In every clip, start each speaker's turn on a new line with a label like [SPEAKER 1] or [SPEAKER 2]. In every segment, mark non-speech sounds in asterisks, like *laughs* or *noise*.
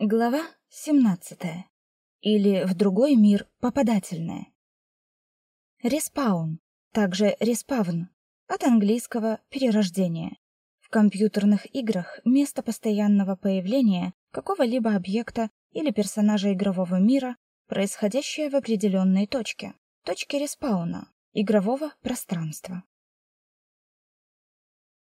[SPEAKER 1] Глава 17. Или в другой мир попадательная. Респаун, также респавн, от английского перерождение. В компьютерных играх место постоянного появления какого-либо объекта или персонажа игрового мира, происходящее в определенной точке, точке респауна, игрового пространства.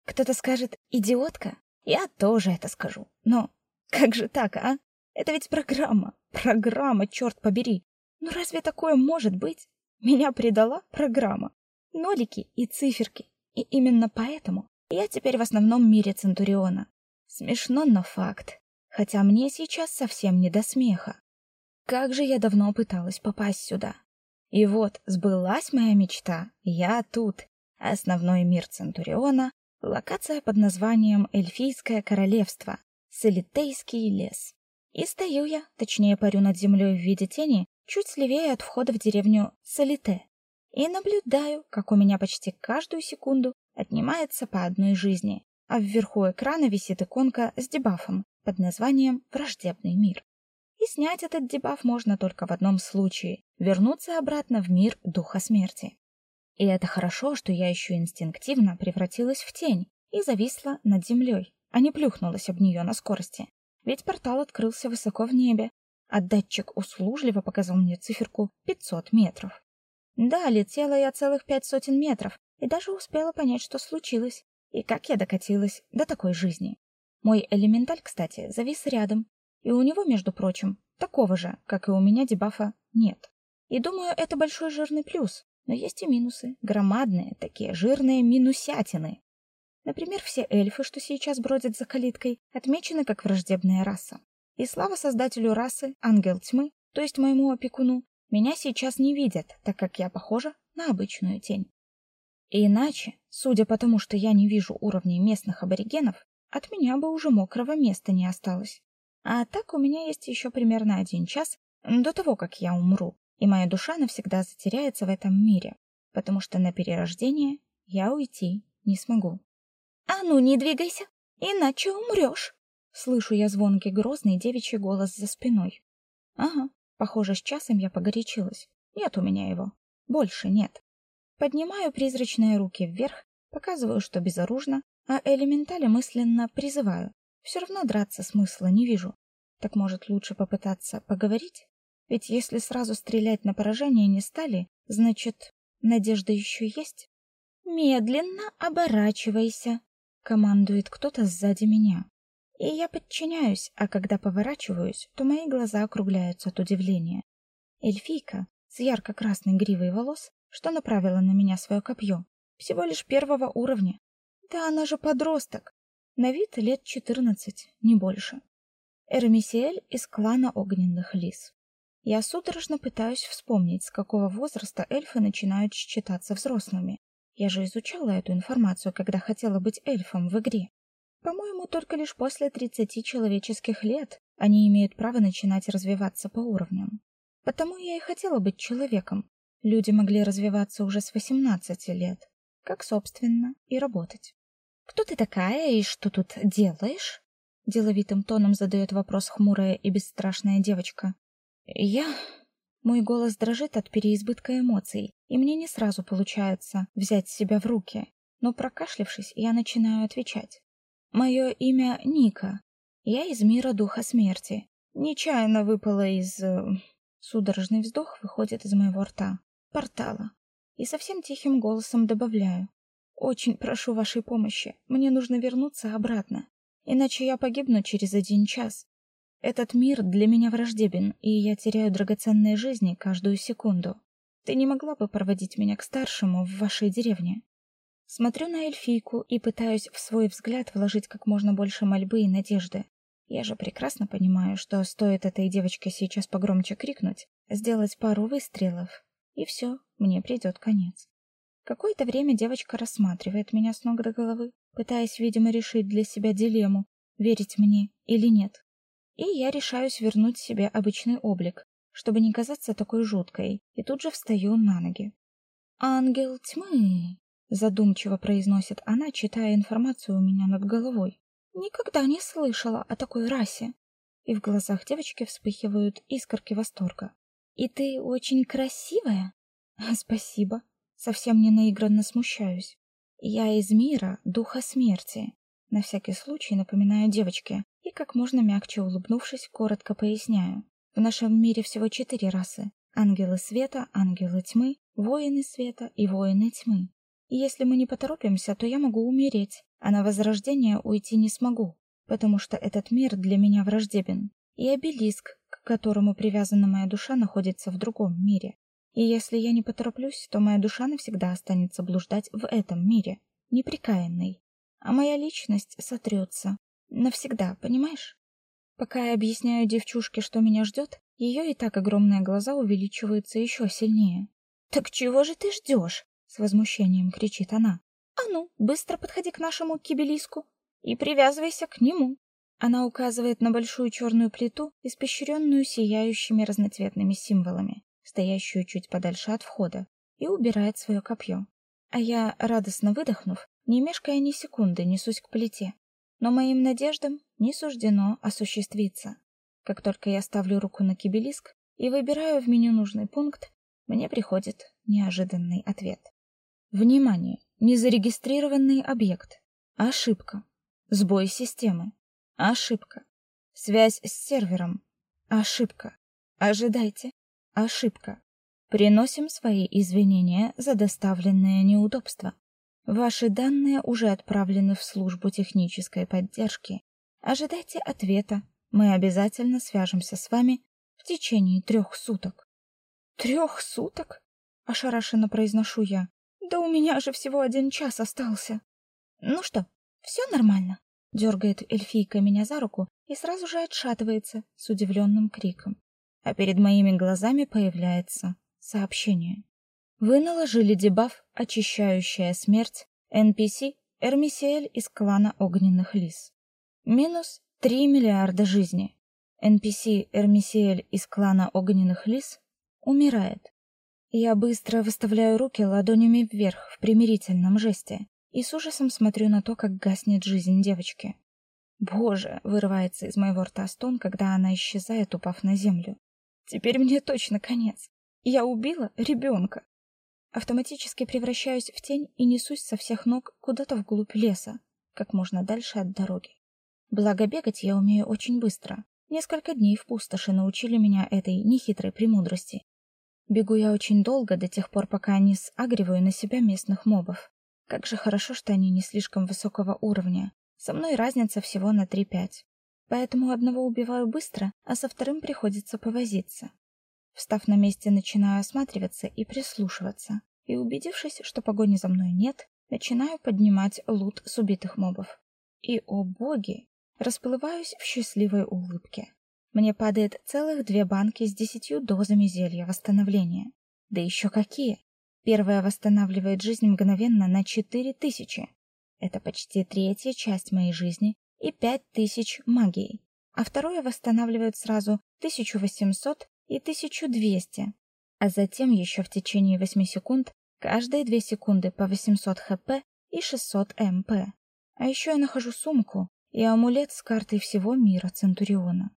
[SPEAKER 1] Кто-то скажет «идиотка», я тоже это скажу, но как же так, а? Это ведь программа. Программа, черт побери. Ну разве такое может быть? Меня предала программа. Нолики и циферки. И именно поэтому я теперь в основном мире Центуриона. Смешно, но факт. Хотя мне сейчас совсем не до смеха. Как же я давно пыталась попасть сюда. И вот, сбылась моя мечта. Я тут. Основной мир Центуриона, локация под названием Эльфийское королевство, Солитейский лес. И стою я, точнее парю над землей в виде тени, чуть слевее от входа в деревню Солите. И наблюдаю, как у меня почти каждую секунду отнимается по одной жизни, а вверху экрана висит иконка с дебафом под названием «Враждебный мир». И снять этот дебаф можно только в одном случае — вернуться обратно в мир Духа Смерти. И это хорошо, что я еще инстинктивно превратилась в тень и зависла над землей, а не плюхнулась об нее на скорости. Ведь портал открылся высоко в небе, а датчик услужливо показал мне циферку 500 метров. Да, летела я целых пять сотен метров и даже успела понять, что случилось и как я докатилась до такой жизни. Мой элементаль, кстати, завис рядом, и у него, между прочим, такого же, как и у меня дебафа, нет. И думаю, это большой жирный плюс, но есть и минусы, громадные, такие жирные минусятины. Например, все эльфы, что сейчас бродят за калиткой, отмечены как враждебная раса. И слава создателю расы, ангел тьмы, то есть моему опекуну, меня сейчас не видят, так как я похожа на обычную тень. И иначе, судя по тому, что я не вижу уровней местных аборигенов, от меня бы уже мокрого места не осталось. А так у меня есть еще примерно один час до того, как я умру, и моя душа навсегда затеряется в этом мире, потому что на перерождение я уйти не смогу. А ну, не двигайся, иначе умрешь!» Слышу я звонкий грозный девичий голос за спиной. Ага, похоже, с часом я погорячилась. Нет у меня его. Больше нет. Поднимаю призрачные руки вверх, показываю, что безоружна, а элементали мысленно призываю. Все равно драться смысла не вижу. Так может лучше попытаться поговорить? Ведь если сразу стрелять на поражение не стали, значит, надежда еще есть? Медленно оборачивайся, командует кто-то сзади меня. И я подчиняюсь, а когда поворачиваюсь, то мои глаза округляются от удивления. Эльфийка с ярко-красной гривой волос, что направила на меня свое копье, всего лишь первого уровня. Да она же подросток. На вид лет четырнадцать, не больше. Эрмисиэль из клана огненных лис. Я судорожно пытаюсь вспомнить, с какого возраста эльфы начинают считаться взрослыми. Я же изучала эту информацию, когда хотела быть эльфом в игре. По-моему, только лишь после 30 человеческих лет они имеют право начинать развиваться по уровням. Потому я и хотела быть человеком. Люди могли развиваться уже с 18 лет, как собственно и работать. Кто ты такая и что тут делаешь? деловитым тоном задает вопрос хмурая и бесстрашная девочка. Я мой голос дрожит от переизбытка эмоций, и мне не сразу получается взять себя в руки. Но прокашлявшись, я начинаю отвечать. Мое имя Ника. Я из мира духа смерти. Нечаянно выпала из э, судорожный вздох выходит из моего рта. Портала. И совсем тихим голосом добавляю: очень прошу вашей помощи. Мне нужно вернуться обратно, иначе я погибну через один час. Этот мир для меня враждебен, и я теряю драгоценные жизни каждую секунду. Ты не могла бы проводить меня к старшему в вашей деревне? Смотрю на эльфийку и пытаюсь в свой взгляд вложить как можно больше мольбы и надежды. Я же прекрасно понимаю, что стоит этой девочке сейчас погромче крикнуть, сделать пару выстрелов, и все, мне придет конец. Какое-то время девочка рассматривает меня с ног до головы, пытаясь, видимо, решить для себя дилемму: верить мне или нет и я решаюсь вернуть себе обычный облик, чтобы не казаться такой жуткой, и тут же встаю на ноги. Ангел тьмы, задумчиво произносит она, читая информацию у меня над головой. Никогда не слышала о такой расе. и в глазах девочки вспыхивают искорки восторга. И ты очень красивая? *laughs* Спасибо. Совсем не наигранно смущаюсь. Я из мира духа смерти. На всякий случай напоминаю девочке и как можно мягче улыбнувшись, коротко поясняю. В нашем мире всего четыре расы: ангелы света, ангелы тьмы, воины света и воины тьмы. И если мы не поторопимся, то я могу умереть, а на возрождение уйти не смогу, потому что этот мир для меня враждебен. И обелиск, к которому привязана моя душа, находится в другом мире. И если я не потороплюсь, то моя душа навсегда останется блуждать в этом мире, неприкаянной. А моя личность сотрется. Навсегда, понимаешь? Пока я объясняю девчушке, что меня ждет, ее и так огромные глаза увеличиваются еще сильнее. «Так чего же ты ждешь?» — с возмущением кричит она. «А ну, быстро подходи к нашему кибелиску и привязывайся к нему». Она указывает на большую черную плиту, испещренную сияющими разноцветными символами стоящую чуть подальше от входа, и убирает свое копье. А я, радостно выдохнув, не мешкая ни секунды, несусь к плите. Но моим надеждам не суждено осуществиться. Как только я ставлю руку на кибелиск и выбираю в меню нужный пункт, мне приходит неожиданный ответ. Внимание! Незарегистрированный объект. Ошибка. Сбой системы. Ошибка. Связь с сервером. Ошибка. Ожидайте. Ошибка. Приносим свои извинения за доставленное неудобство. Ваши данные уже отправлены в службу технической поддержки. Ожидайте ответа. Мы обязательно свяжемся с вами в течение трех суток. Трех суток? ошарашенно произношу я. Да у меня же всего один час остался. Ну что, все нормально? дергает эльфийка меня за руку и сразу же отшатывается с удивленным криком а перед моими глазами появляется сообщение. Вы наложили дебаф «Очищающая смерть» NPC Эрмисиэль из клана Огненных Лис. Минус 3 миллиарда жизни. NPC Эрмисиэль из клана Огненных Лис умирает. Я быстро выставляю руки ладонями вверх в примирительном жесте и с ужасом смотрю на то, как гаснет жизнь девочки. Боже, вырывается из моего рта стон, когда она исчезает, упав на землю. Теперь мне точно конец. Я убила ребенка. Автоматически превращаюсь в тень и несусь со всех ног куда-то вглубь леса, как можно дальше от дороги. Благо бегать я умею очень быстро. Несколько дней в пустоши научили меня этой нехитрой премудрости. Бегу я очень долго, до тех пор, пока не сагриваю на себя местных мобов. Как же хорошо, что они не слишком высокого уровня. Со мной разница всего на 3-5. Поэтому одного убиваю быстро, а со вторым приходится повозиться. Встав на месте, начинаю осматриваться и прислушиваться. И убедившись, что погони за мной нет, начинаю поднимать лут с убитых мобов. И, о боги, расплываюсь в счастливой улыбке. Мне падает целых две банки с десятью дозами зелья восстановления. Да еще какие! Первая восстанавливает жизнь мгновенно на четыре тысячи. Это почти третья часть моей жизни, и 5000 магии, а второе восстанавливает сразу 1800 и 1200, а затем еще в течение 8 секунд каждые 2 секунды по 800 хп и 600 МП. А еще я нахожу сумку и амулет с картой всего мира Центуриона.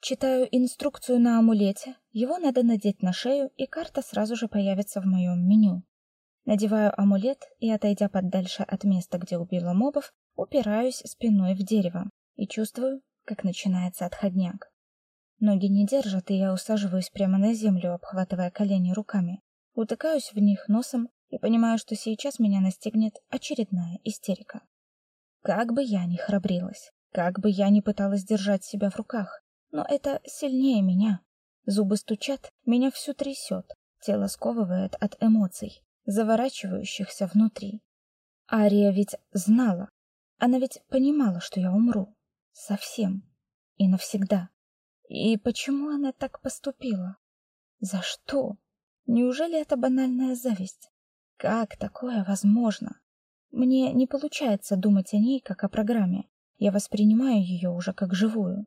[SPEAKER 1] Читаю инструкцию на амулете, его надо надеть на шею, и карта сразу же появится в моем меню. Надеваю амулет и, отойдя подальше от места, где убила мобов, упираюсь спиной в дерево и чувствую, как начинается отходняк. Ноги не держат, и я усаживаюсь прямо на землю, обхватывая колени руками. Утыкаюсь в них носом и понимаю, что сейчас меня настигнет очередная истерика. Как бы я ни храбрилась, как бы я ни пыталась держать себя в руках, но это сильнее меня. Зубы стучат, меня всю трясет, тело сковывает от эмоций, заворачивающихся внутри. Ария ведь знала, она ведь понимала, что я умру. Совсем. И навсегда. И почему она так поступила? За что? Неужели это банальная зависть? Как такое возможно? Мне не получается думать о ней как о программе. Я воспринимаю ее уже как живую.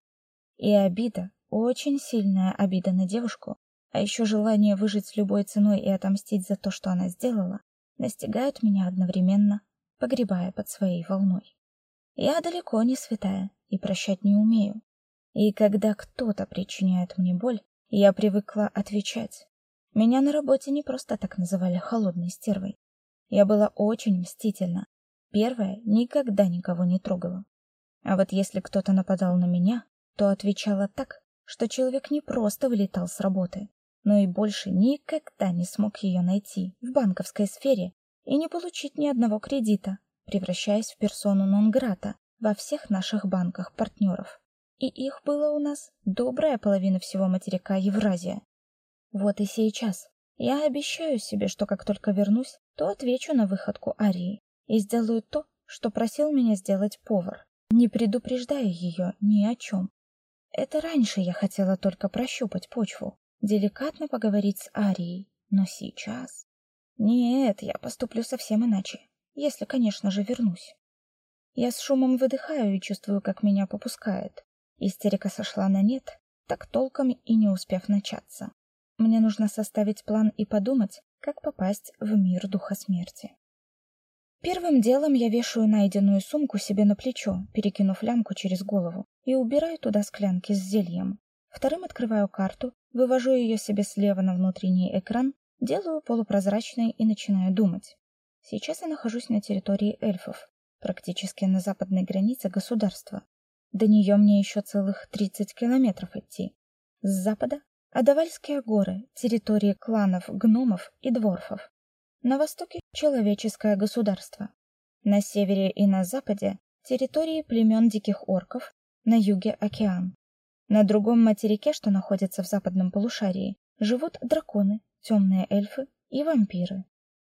[SPEAKER 1] И обида, очень сильная обида на девушку, а еще желание выжить любой ценой и отомстить за то, что она сделала, настигают меня одновременно, погребая под своей волной. Я далеко не святая и прощать не умею. И когда кто-то причиняет мне боль, я привыкла отвечать. Меня на работе не просто так называли холодной стервой. Я была очень мстительна. Первая никогда никого не трогала. А вот если кто-то нападал на меня, то отвечала так, что человек не просто вылетал с работы, но и больше никогда не смог ее найти в банковской сфере и не получить ни одного кредита, превращаясь в персону нон-грата во всех наших банках-партнеров. И их было у нас добрая половина всего материка Евразия. Вот и сейчас я обещаю себе, что как только вернусь, то отвечу на выходку Арии и сделаю то, что просил меня сделать повар, не предупреждая ее ни о чем. Это раньше я хотела только прощупать почву, деликатно поговорить с Арией, но сейчас... Нет, я поступлю совсем иначе, если, конечно же, вернусь. Я с шумом выдыхаю и чувствую, как меня попускает. Истерика сошла на нет, так толком и не успев начаться. Мне нужно составить план и подумать, как попасть в мир духа смерти. Первым делом я вешаю найденную сумку себе на плечо, перекинув лямку через голову, и убираю туда склянки с зельем. Вторым открываю карту, вывожу ее себе слева на внутренний экран, делаю полупрозрачной и начинаю думать. Сейчас я нахожусь на территории эльфов, практически на западной границе государства. До нее мне еще целых 30 километров идти. С запада — Адавальские горы, территории кланов, гномов и дворфов. На востоке — человеческое государство. На севере и на западе — территории племен диких орков, на юге — океан. На другом материке, что находится в западном полушарии, живут драконы, темные эльфы и вампиры.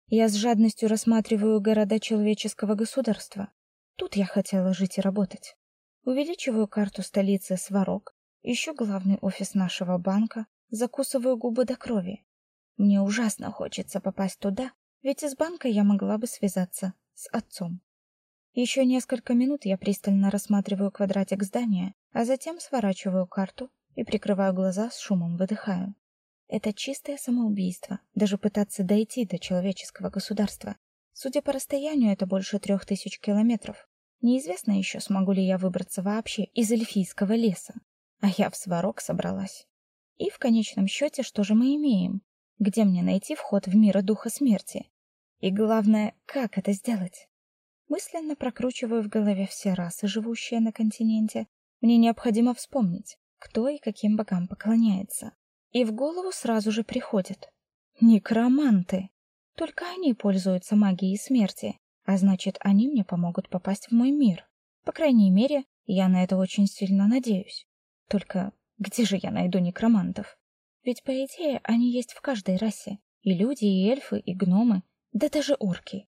[SPEAKER 1] Я с жадностью рассматриваю города человеческого государства. Тут я хотела жить и работать. Увеличиваю карту столицы Сварог, ищу главный офис нашего банка, закусываю губы до крови. Мне ужасно хочется попасть туда, ведь из банка я могла бы связаться с отцом. Еще несколько минут я пристально рассматриваю квадратик здания, а затем сворачиваю карту и прикрываю глаза, с шумом выдыхаю. Это чистое самоубийство, даже пытаться дойти до человеческого государства. Судя по расстоянию, это больше трех тысяч километров. Неизвестно еще, смогу ли я выбраться вообще из эльфийского леса. А я в Сварог собралась. И в конечном счете, что же мы имеем? Где мне найти вход в мир духа смерти? И главное, как это сделать? Мысленно прокручиваю в голове все расы, живущие на континенте. Мне необходимо вспомнить, кто и каким богам поклоняется. И в голову сразу же приходит. Некроманты. Только они пользуются магией смерти, а значит, они мне помогут попасть в мой мир. По крайней мере, я на это очень сильно надеюсь. Только где же я найду некромантов? Ведь, по идее, они есть в каждой расе. И люди, и эльфы, и гномы, да даже орки.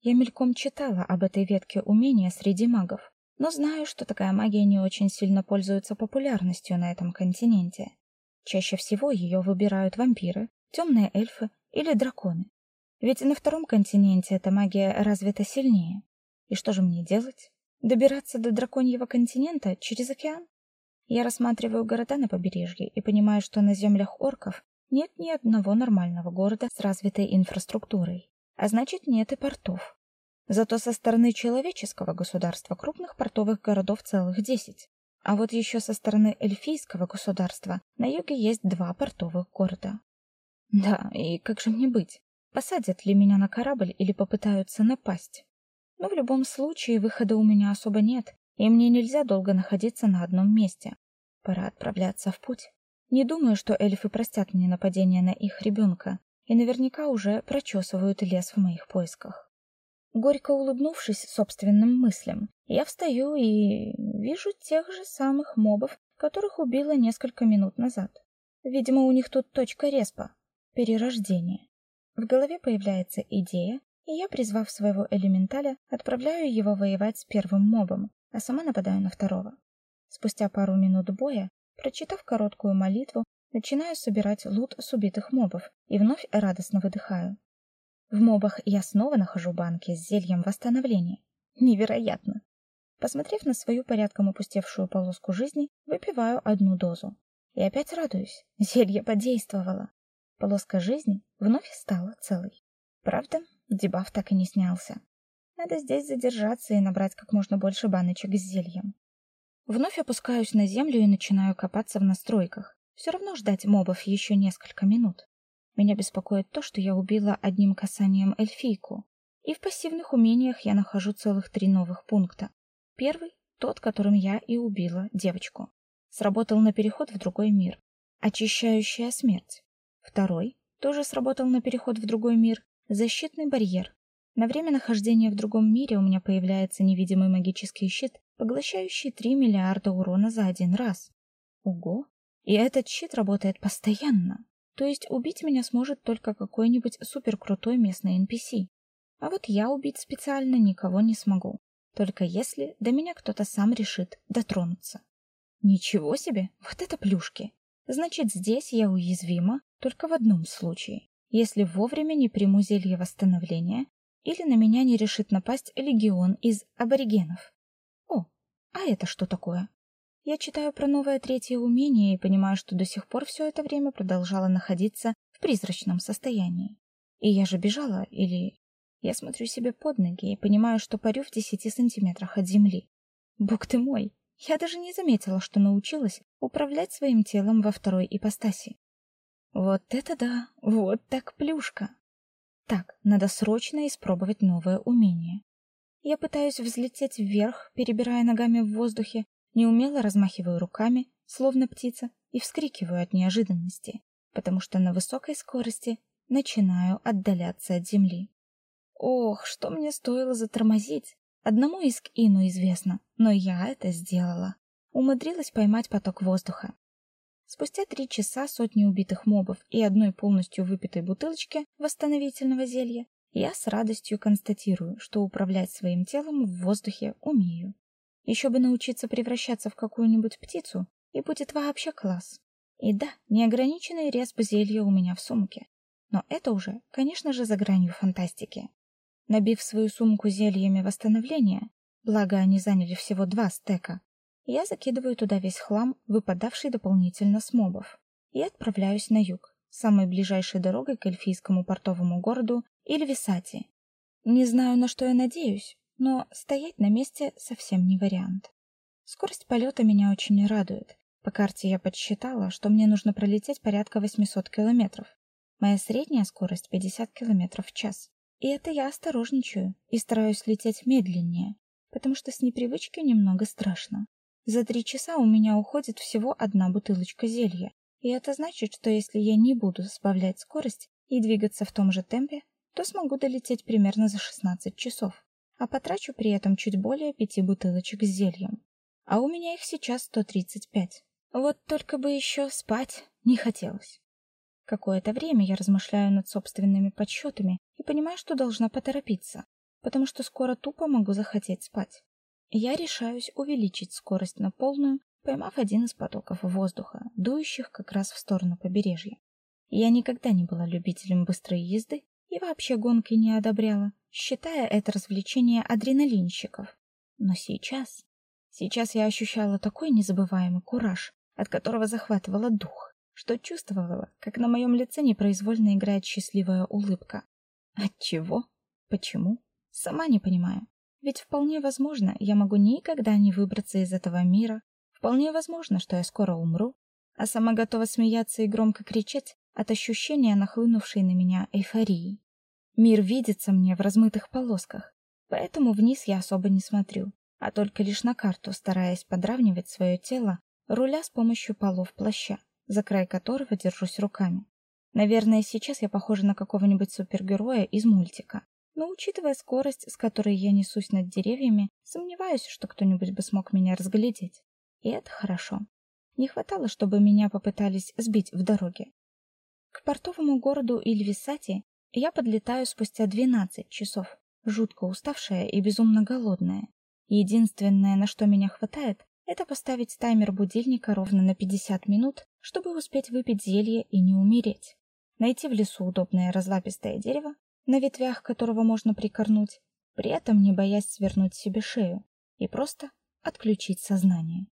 [SPEAKER 1] Я мельком читала об этой ветке умения среди магов, но знаю, что такая магия не очень сильно пользуется популярностью на этом континенте. Чаще всего ее выбирают вампиры, темные эльфы или драконы. Ведь на втором континенте эта магия развита сильнее. И что же мне делать? Добираться до драконьего континента через океан? Я рассматриваю города на побережье и понимаю, что на землях орков нет ни одного нормального города с развитой инфраструктурой а значит, нет и портов. Зато со стороны человеческого государства крупных портовых городов целых десять. А вот еще со стороны эльфийского государства на юге есть два портовых города. Да, и как же мне быть? Посадят ли меня на корабль или попытаются напасть? Но в любом случае выхода у меня особо нет, и мне нельзя долго находиться на одном месте. Пора отправляться в путь. Не думаю, что эльфы простят мне нападение на их ребенка, и наверняка уже прочесывают лес в моих поисках. Горько улыбнувшись собственным мыслям, я встаю и вижу тех же самых мобов, которых убила несколько минут назад. Видимо, у них тут точка респа перерождение. В голове появляется идея, и я, призвав своего элементаля, отправляю его воевать с первым мобом, а сама нападаю на второго. Спустя пару минут боя, прочитав короткую молитву, Начинаю собирать лут с убитых мобов и вновь радостно выдыхаю. В мобах я снова нахожу банки с зельем восстановления. Невероятно. Посмотрев на свою порядком опустевшую полоску жизни, выпиваю одну дозу. И опять радуюсь. Зелье подействовало. Полоска жизни вновь стала целой. Правда, дебаф так и не снялся. Надо здесь задержаться и набрать как можно больше баночек с зельем. Вновь опускаюсь на землю и начинаю копаться в настройках. Все равно ждать мобов еще несколько минут. Меня беспокоит то, что я убила одним касанием эльфийку. И в пассивных умениях я нахожу целых три новых пункта. Первый — тот, которым я и убила девочку. Сработал на переход в другой мир. Очищающая смерть. Второй тоже сработал на переход в другой мир. Защитный барьер. На время нахождения в другом мире у меня появляется невидимый магический щит, поглощающий 3 миллиарда урона за один раз. Ого! И этот щит работает постоянно. То есть убить меня сможет только какой-нибудь суперкрутой местный NPC. А вот я убить специально никого не смогу. Только если до меня кто-то сам решит дотронуться. Ничего себе! Вот это плюшки! Значит, здесь я уязвима только в одном случае. Если вовремя не приму зелье восстановления или на меня не решит напасть легион из аборигенов. О, а это что такое? Я читаю про новое третье умение и понимаю, что до сих пор все это время продолжала находиться в призрачном состоянии. И я же бежала, или... Я смотрю себе под ноги и понимаю, что парю в десяти сантиметрах от земли. Бог ты мой! Я даже не заметила, что научилась управлять своим телом во второй ипостаси. Вот это да! Вот так плюшка! Так, надо срочно испробовать новое умение. Я пытаюсь взлететь вверх, перебирая ногами в воздухе, неумело размахиваю руками, словно птица, и вскрикиваю от неожиданности, потому что на высокой скорости начинаю отдаляться от земли. Ох, что мне стоило затормозить. Одному из Ину известно, но я это сделала. Умудрилась поймать поток воздуха. Спустя три часа сотни убитых мобов и одной полностью выпитой бутылочки восстановительного зелья я с радостью констатирую, что управлять своим телом в воздухе умею. Еще бы научиться превращаться в какую-нибудь птицу, и будет вообще класс. И да, неограниченный респ зелья у меня в сумке. Но это уже, конечно же, за гранью фантастики. Набив свою сумку зельями восстановления, благо они заняли всего два стека, я закидываю туда весь хлам, выпадавший дополнительно с мобов, и отправляюсь на юг, самой ближайшей дорогой к эльфийскому портовому городу Ильвисати. Не знаю, на что я надеюсь, но стоять на месте совсем не вариант. Скорость полета меня очень радует. По карте я подсчитала, что мне нужно пролететь порядка 800 километров. Моя средняя скорость 50 километров в час. И это я осторожничаю и стараюсь лететь медленнее, потому что с непривычки немного страшно. За три часа у меня уходит всего одна бутылочка зелья, и это значит, что если я не буду сбавлять скорость и двигаться в том же темпе, то смогу долететь примерно за 16 часов, а потрачу при этом чуть более пяти бутылочек с зельем. А у меня их сейчас 135. Вот только бы еще спать не хотелось. Какое-то время я размышляю над собственными подсчетами и понимаю, что должна поторопиться, потому что скоро тупо могу захотеть спать. Я решаюсь увеличить скорость на полную, поймав один из потоков воздуха, дующих как раз в сторону побережья. Я никогда не была любителем быстрой езды и вообще гонки не одобряла, считая это развлечение адреналинщиков. Но сейчас, сейчас я ощущала такой незабываемый кураж, от которого захватывала дух, что чувствовала, как на моем лице непроизвольно играет счастливая улыбка. От чего? Почему? Сама не понимаю. Ведь вполне возможно, я могу никогда не выбраться из этого мира. Вполне возможно, что я скоро умру, а сама готова смеяться и громко кричать от ощущения нахлынувшей на меня эйфории. Мир видится мне в размытых полосках, поэтому вниз я особо не смотрю, а только лишь на карту, стараясь подравнивать свое тело, руля с помощью полов плаща, за край которого держусь руками. Наверное, сейчас я похожа на какого-нибудь супергероя из мультика. Но учитывая скорость, с которой я несусь над деревьями, сомневаюсь, что кто-нибудь бы смог меня разглядеть. И это хорошо. Не хватало, чтобы меня попытались сбить в дороге. К портовому городу Ильвисати я подлетаю спустя 12 часов, жутко уставшая и безумно голодная. Единственное, на что меня хватает, это поставить таймер будильника ровно на 50 минут, чтобы успеть выпить зелье и не умереть. Найти в лесу удобное разлапистое дерево, на ветвях которого можно прикорнуть, при этом не боясь свернуть себе шею и просто отключить сознание.